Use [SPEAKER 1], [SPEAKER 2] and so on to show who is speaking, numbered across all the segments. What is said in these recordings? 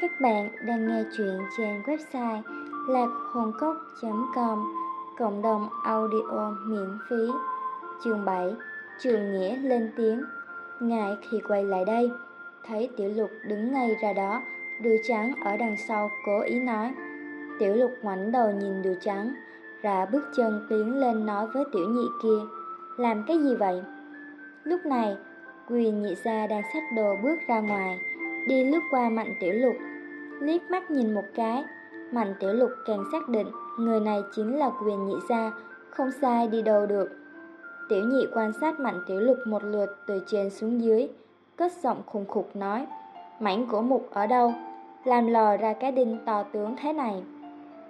[SPEAKER 1] Các bạn đang nghe chuyện trên website lạc.hồn.com Cộng đồng audio miễn phí. Chương 7 Trường Nghĩa lên tiếng. Ngài thì quay lại đây. Thấy Tiểu Lục đứng ngay ra đó Đùi trắng ở đằng sau cố ý nói. Tiểu Lục ngoảnh đầu nhìn đùi trắng Ra bước chân tiến lên nói với Tiểu Nhị kia, Làm cái gì vậy? Lúc này Quyền nhị gia đang xách đồ bước ra ngoài, Đi lướt qua mạnh tiểu lục liếc mắt nhìn một cái, Mạnh Tiểu Lục càng xác định người này chính là quyền nhị gia, không sai đi đâu được. Tiểu nhị quan sát Mạnh Tiểu Lục một lượt từ trên xuống dưới, cất giọng khùng khục nói, mảnh của mục ở đâu, làm lò ra cái đinh to tướng thế này.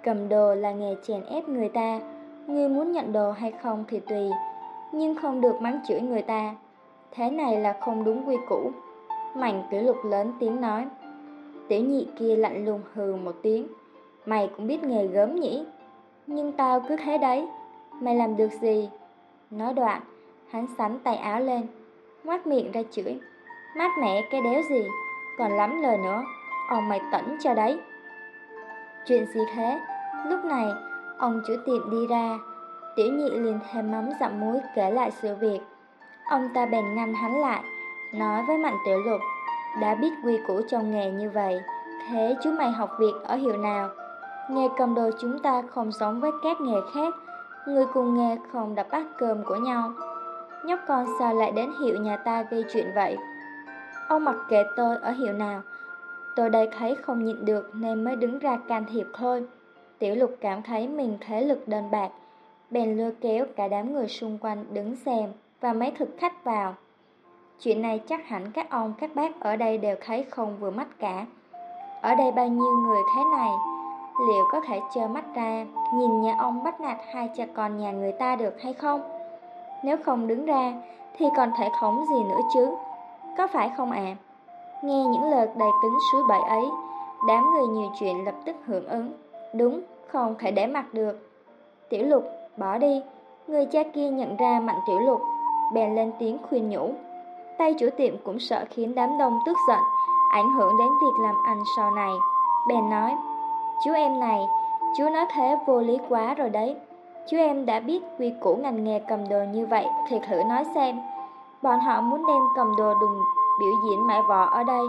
[SPEAKER 1] Cầm đồ là nghề chèn ép người ta, ngươi muốn nhận đồ hay không thì tùy, nhưng không được mắng chửi người ta. Thế này là không đúng quy củ. Mạnh Tiểu Lục lớn tiếng nói, Tiểu nhị kia lạnh lùng hừ một tiếng. Mày cũng biết nghề gớm nhỉ? Nhưng tao cứ thế đấy. Mày làm được gì? Nói đoạn, Hắn sắn tay áo lên Ngoát miệng ra chửi. Mát mẹ cái đéo gì? Còn lắm lời nữa. Ông mày tỉnh cho đấy. Chuyện gì thế? Lúc này, Ông chủ tiệm đi ra. Tiểu nhị liền thêm mắm dặm muối kể lại sự việc. Ông ta bèn ngăn hắn lại, Nói với mạnh tiểu lục đã biết quy củ trong nghề như vậy, thế chú mày học việc ở hiệu nào? Nghề cầm đồ chúng ta không giống với các nghề khác, người cùng nghề không đập bát cơm của nhau. Nhóc con sao lại đến hiệu nhà ta gây chuyện vậy? Ông mặc kệ tôi ở hiệu nào, tôi đây thấy không nhịn được nên mới đứng ra can thiệp thôi. Tiểu lục cảm thấy mình thế lực đơn bạc, bèn lôi kéo cả đám người xung quanh đứng xem và mấy thực khách vào. Chuyện này chắc hẳn các ông, các bác ở đây đều thấy không vừa mắt cả. Ở đây bao nhiêu người thế này, liệu có thể trơ mắt ra, nhìn nhà ông bắt nạt hai cha con nhà người ta được hay không? Nếu không đứng ra, thì còn thể thống gì nữa chứ? Có phải không ạ? À? Nghe những lời đầy kính suối bậy ấy, đám người nhiều chuyện lập tức hưởng ứng. Đúng, không thể để mặt được. Tiểu lục, bỏ đi. Người cha kia nhận ra mạnh tiểu lục, bèn lên tiếng khuyên nhủ. Tay chủ tiệm cũng sợ khiến đám đông tức giận, ảnh hưởng đến việc làm ăn sau này. Bèn nói, chú em này, chú nói thế vô lý quá rồi đấy. Chú em đã biết quy củ ngành nghề cầm đồ như vậy thì thử nói xem. Bọn họ muốn đem cầm đồ đùng biểu diễn mãi võ ở đây.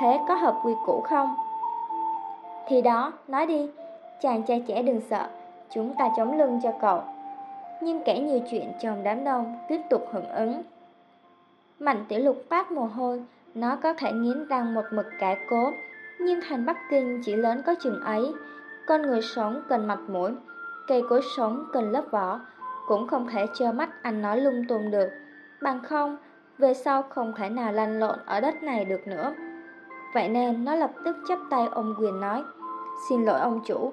[SPEAKER 1] Thế có hợp quy củ không? Thì đó, nói đi, chàng trai trẻ đừng sợ, chúng ta chống lưng cho cậu. Nhưng kẻ nhiều chuyện trong đám đông tiếp tục hưởng ứng. Mạnh tiểu lục phát mồ hôi, nó có thể nghiến răng một mực cải cố, nhưng thành Bắc Kinh chỉ lớn có chừng ấy. Con người sống cần mặt mũi, cây cối sống cần lớp vỏ, cũng không thể trơ mắt anh nói lung tung được. Bằng không, về sau không thể nào lăn lộn ở đất này được nữa. Vậy nên nó lập tức chấp tay ông quyền nói, xin lỗi ông chủ,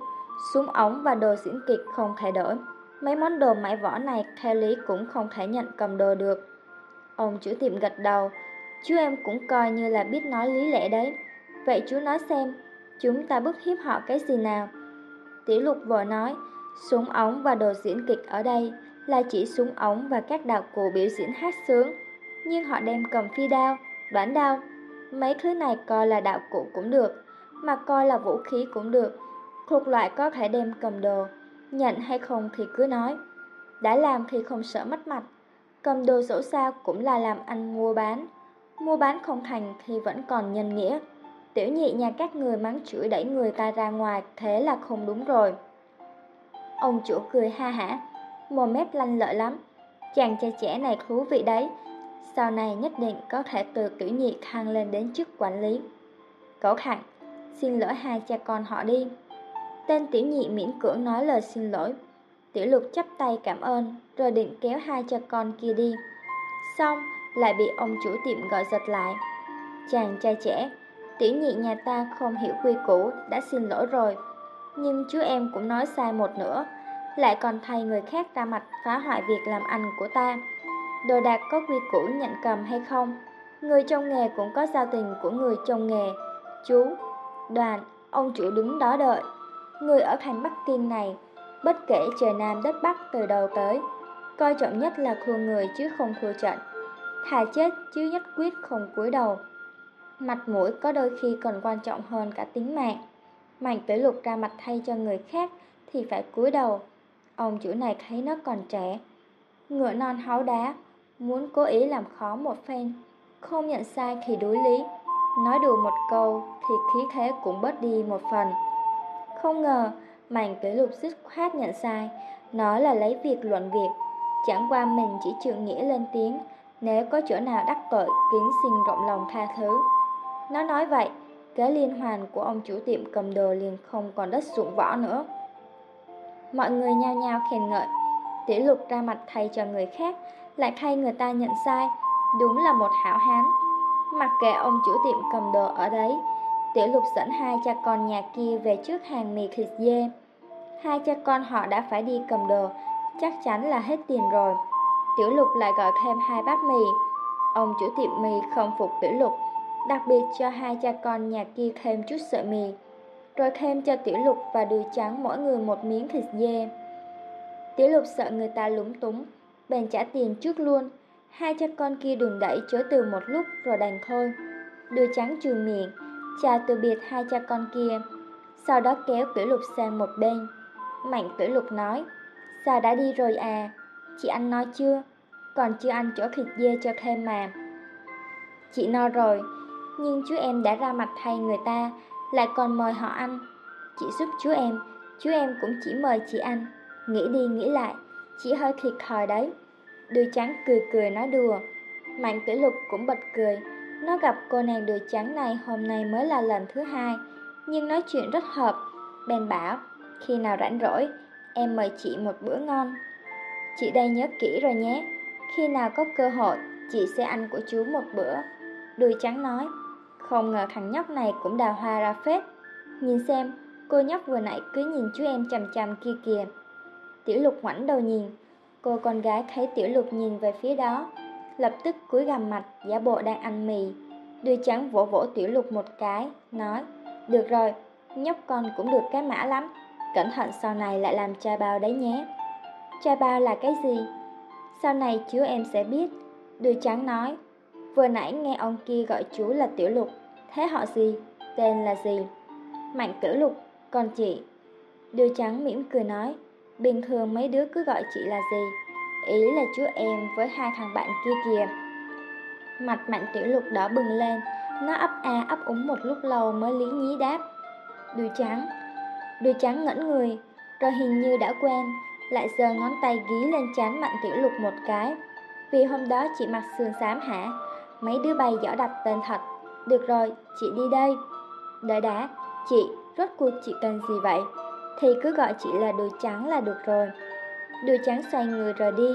[SPEAKER 1] súng ống và đồ diễn kịch không thể đổi. Mấy món đồ mãi vỏ này theo lý cũng không thể nhận cầm đồ được. Ông chủ tiệm gật đầu, chú em cũng coi như là biết nói lý lẽ đấy. Vậy chú nói xem, chúng ta bức hiếp họ cái gì nào? Tiểu lục vội nói, súng ống và đồ diễn kịch ở đây là chỉ súng ống và các đạo cụ biểu diễn hát sướng. Nhưng họ đem cầm phi đao, đoán đao. Mấy thứ này coi là đạo cụ cũng được, mà coi là vũ khí cũng được. Thuộc loại có thể đem cầm đồ, nhận hay không thì cứ nói. Đã làm thì không sợ mất mặt. Cầm đồ dẫu sao cũng là làm ăn mua bán. Mua bán không thành thì vẫn còn nhân nghĩa. Tiểu nhị nhà các người mắng chửi đẩy người ta ra ngoài, Thế là không đúng rồi. Ông chủ cười ha hả, Mồm mép lanh lợi lắm. Chàng trai trẻ này thú vị đấy. Sau này nhất định có thể từ tiểu nhị thăng lên đến chức quản lý. Cậu khẳng Xin lỗi hai cha con họ đi. Tên tiểu nhị miễn cưỡng nói lời xin lỗi. Tiểu lục chắp tay cảm ơn, rồi định kéo hai cha con kia đi. Xong, lại bị ông chủ tiệm gọi giật lại. Chàng trai trẻ, tiểu nhị nhà ta không hiểu quy củ, đã xin lỗi rồi. Nhưng chú em cũng nói sai một nữa, lại còn thay người khác ra mặt phá hoại việc làm ăn của ta. Đồ đạc có quy củ nhận cầm hay không? Người trong nghề cũng có giao tình của người trong nghề. Chú, đoàn, ông chủ đứng đó đợi. Người ở thành Bắc Kinh này bất kể trời Nam đất Bắc từ đầu tới, coi trọng nhất là khua người chứ không khua trận. Thà chết chứ nhất quyết không cúi đầu. Mặt mũi có đôi khi còn quan trọng hơn cả tính mạng. Mạnh tới lục ra mặt thay cho người khác thì phải cúi đầu. Ông chủ này thấy nó còn trẻ. Ngựa non háu đá, muốn cố ý làm khó một phen. Không nhận sai thì đối lý. Nói đùa một câu thì khí thế cũng bớt đi một phần. Không ngờ, Mạnh tử lục dứt khoát nhận sai, nó là lấy việc luận việc. Chẳng qua mình chỉ chịu nghĩa lên tiếng, nếu có chỗ nào đắc tội, kính xin rộng lòng tha thứ. Nó nói vậy, cái liên hoàn của ông chủ tiệm cầm đồ liền không còn đất sụn võ nữa. Mọi người nhao nhao khen ngợi, tiểu lục ra mặt thay cho người khác, lại thay người ta nhận sai, đúng là một hảo hán. Mặc kệ ông chủ tiệm cầm đồ ở đấy, tiểu lục dẫn hai cha con nhà kia về trước hàng mì thịt dê. Hai cha con họ đã phải đi cầm đồ, chắc chắn là hết tiền rồi. Tiểu lục lại gọi thêm hai bát mì. Ông chủ tiệm mì không phục tiểu lục, đặc biệt cho hai cha con nhà kia thêm chút sợi mì, rồi thêm cho Tiểu Lục và Đùi Trắng mỗi người một miếng thịt dê. Tiểu Lục sợ người ta lúng túng, bèn trả tiền trước luôn. Hai cha con kia đùn đẩy chối từ một lúc rồi đành thôi. Đùi Trắng trường miệng, chào từ biệt hai cha con kia, sau đó kéo Tiểu Lục sang một bên. Mạnh Tiểu Lục nói, sao đã đi rồi à? Chị ăn no chưa? Còn chưa ăn chỗ thịt dê cho thêm mà. Chị no rồi, nhưng chú em đã ra mặt thay người ta, lại còn mời họ ăn. Chị giúp chú em, chú em cũng chỉ mời chị ăn. Nghĩ đi nghĩ lại, chỉ hơi thiệt thòi đấy. Đuôi trắng cười cười nói đùa. Mạnh tử lục cũng bật cười. Nó gặp cô nàng đùi trắng này hôm nay mới là lần thứ hai, nhưng nói chuyện rất hợp. Bèn bảo, khi nào rảnh rỗi, em mời chị một bữa ngon. Chị đây nhớ kỹ rồi nhé, khi nào có cơ hội, chị sẽ ăn của chú một bữa. đùi trắng nói, không ngờ thằng nhóc này cũng đào hoa ra phết. Nhìn xem, cô nhóc vừa nãy cứ nhìn chú em chằm chằm kia kìa. Tiểu lục ngoảnh đầu nhìn, cô con gái thấy tiểu lục nhìn về phía đó, lập tức cúi gằm mặt, giả bộ đang ăn mì. Đuôi trắng vỗ vỗ tiểu lục một cái, nói, được rồi, nhóc con cũng được cái mã lắm, cẩn thận sau này lại làm chai bao đấy nhé. Chai bao là cái gì? Sau này chú em sẽ biết. Đuôi trắng nói, Vừa nãy nghe ông kia gọi chú là Tiểu Lục, thế họ gì? Tên là gì? Mạnh Tiểu Lục, còn chị? Đưa trắng mỉm cười nói, bình thường mấy đứa cứ gọi chị là gì? Ý là chú em với hai thằng bạn kia kìa. Mặt Mạnh Tiểu Lục đỏ bừng lên, nó ấp a ấp úng một lúc lâu mới lý nhí đáp. Đuôi trắng. Đuôi trắng ngẩn người, rồi hình như đã quen, lại giơ ngón tay ghi lên trán Mạnh Tiểu Lục một cái. Vì hôm đó chị mặc sườn xám hả? Mấy đứa bay giỏ đặt tên thật Được rồi, chị đi đây Đợi đã, chị, rốt cuộc chị cần gì vậy? Thì cứ gọi chị là đùi trắng là được rồi Đưa trắng xoay người rồi đi.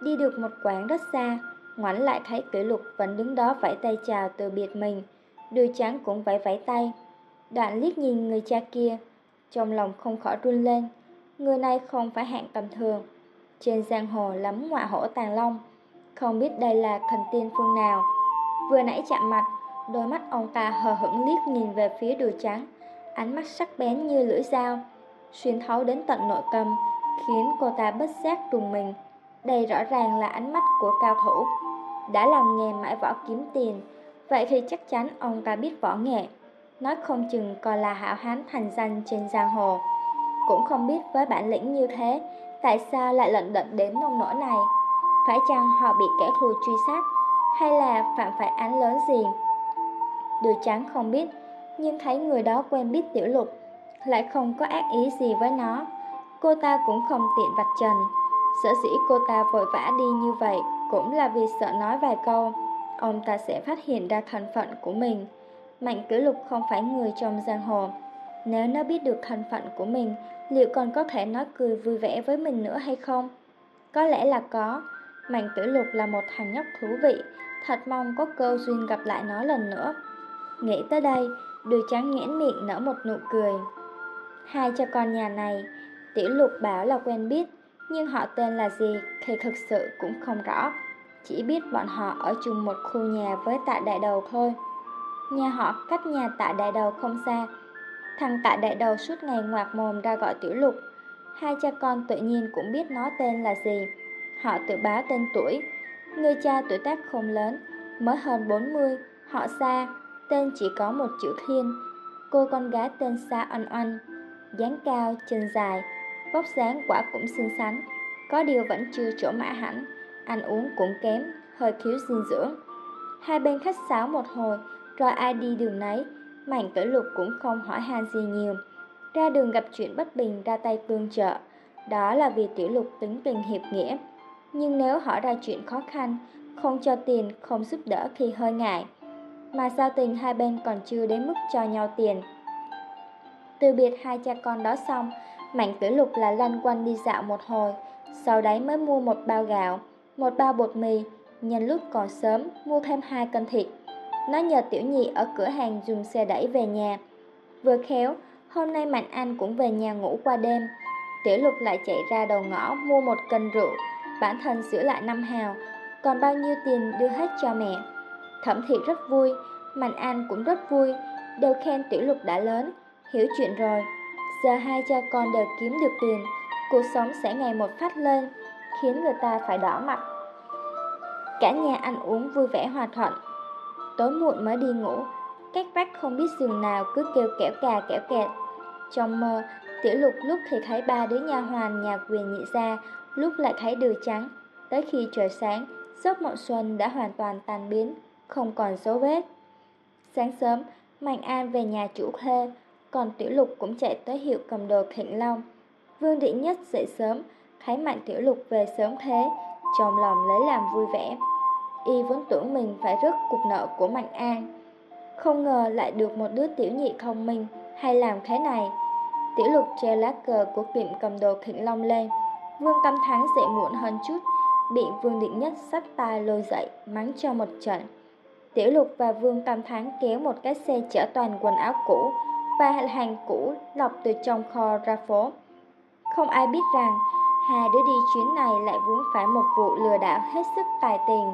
[SPEAKER 1] Đi được một quãng rất xa Ngoảnh lại thấy tiểu lục vẫn đứng đó vẫy tay chào từ biệt mình. Đưa trắng cũng vẫy vẫy tay. Đoạn liếc nhìn người cha kia Trong lòng không khỏi run lên. Người này không phải hạng tầm thường. Trên giang hồ lắm ngọa hổ tàn long. Không biết đây là thần tiên phương nào. Vừa nãy chạm mặt, đôi mắt ông ta hờ hững liếc nhìn về phía đùi trắng, ánh mắt sắc bén như lưỡi dao, xuyên thấu đến tận nội tâm, khiến cô ta bất giác trùng mình. Đây rõ ràng là ánh mắt của cao thủ. Đã làm nghề mãi võ kiếm tiền, vậy thì chắc chắn ông ta biết võ nghệ. Nói không chừng còn là hảo hán thành danh trên giang hồ. Cũng không biết với bản lĩnh như thế, tại sao lại lận đận đến nông nỗi này. Phải chăng họ bị kẻ thù truy sát hay là phạm phải án lớn gì. Đùi trắng không biết, nhưng thấy người đó quen biết tiểu lục, lại không có ác ý gì với nó. Cô ta cũng không tiện vạch trần. Sở dĩ cô ta vội vã đi như vậy cũng là vì sợ nói vài câu, ông ta sẽ phát hiện ra thân phận của mình. Mạnh cử lục không phải người trong giang hồ. Nếu nó biết được thân phận của mình, liệu còn có thể nói cười vui vẻ với mình nữa hay không? Có lẽ là có. Mạnh tử lục là một thằng nhóc thú vị, thật mong có cơ duyên gặp lại nó lần nữa. Nghĩ tới đây, đùi trắng nhẽn miệng nở một nụ cười. Hai cha con nhà này, tiểu lục bảo là quen biết, nhưng họ tên là gì thì thực sự cũng không rõ. Chỉ biết bọn họ ở chung một khu nhà với tạ đại đầu thôi. Nhà họ cách nhà tạ đại đầu không xa. Thằng tạ đại đầu suốt ngày ngoạc mồm ra gọi tiểu lục. Hai cha con tự nhiên cũng biết nó tên là gì. Họ tự báo tên tuổi, Người cha tuổi tác không lớn, mới hơn 40, họ xa, tên chỉ có một chữ Thiên. Cô con gái tên Sa Oanh Oanh, dáng cao, chân dài, vóc dáng quả cũng xinh xắn, có điều vẫn chưa chỗ mã hẳn, ăn uống cũng kém, hơi thiếu dinh dưỡng. Hai bên khách sáo một hồi, rồi ai đi đường nấy, Mạnh tử lục cũng không hỏi han gì nhiều. Ra đường gặp chuyện bất bình ra tay tương trợ, đó là vì tiểu lục tính tình hiệp nghĩa. Nhưng nếu hỏi ra chuyện khó khăn, không cho tiền, không giúp đỡ thì hơi ngại. Mà giao tình hai bên còn chưa đến mức cho nhau tiền. Từ biệt hai cha con đó xong, Mạnh tử lục là lăn quanh đi dạo một hồi, sau đấy mới mua một bao gạo, một bao bột mì, nhân lúc còn sớm mua thêm hai cân thịt. Nó nhờ tiểu nhị ở cửa hàng dùng xe đẩy về nhà. Vừa khéo, hôm nay Mạnh Anh cũng về nhà ngủ qua đêm. Tiểu lục lại chạy ra đầu ngõ mua một cân rượu, bản thân sửa lại năm hào, còn bao nhiêu tiền đưa hết cho mẹ. Thẩm thị rất vui, Mạnh Anh cũng rất vui, đều khen tiểu lục đã lớn, hiểu chuyện rồi. Giờ hai cha con đều kiếm được tiền, cuộc sống sẽ ngày một phát lên, khiến người ta phải đỏ mặt. Cả nhà ăn uống vui vẻ hòa thuận. Tối muộn mới đi ngủ, các bác không biết giường nào cứ kêu kẹo cà kẹo kẹt. Trong mơ, tiểu lục lúc thì thấy ba đứa nhà hoàn nhà quyền nhị ra, lúc lại thấy đưa trắng. Tới khi trời sáng, giấc mộng xuân đã hoàn toàn tan biến, không còn dấu vết. Sáng sớm, Mạnh An về nhà chủ thuê, còn Tiểu Lục cũng chạy tới hiệu cầm đồ Thịnh Long. Vương Định Nhất dậy sớm, thấy Mạnh Tiểu Lục về sớm thế, trong lòng lấy làm vui vẻ. Y vốn tưởng mình phải rước cục nợ của Mạnh An. Không ngờ lại được một đứa tiểu nhị thông minh hay làm thế này. Tiểu Lục treo lá cờ của tiệm cầm đồ Thịnh Long lên. Vương Tâm Thắng dậy muộn hơn chút, bị Vương Định Nhất sắp tay lôi dậy, mắng cho một trận. Tiểu Lục và Vương Tam Thắng kéo một cái xe chở toàn quần áo cũ và hàng cũ lọc từ trong kho ra phố. Không ai biết rằng, hai đứa đi chuyến này lại vướng phải một vụ lừa đảo hết sức tài tiền.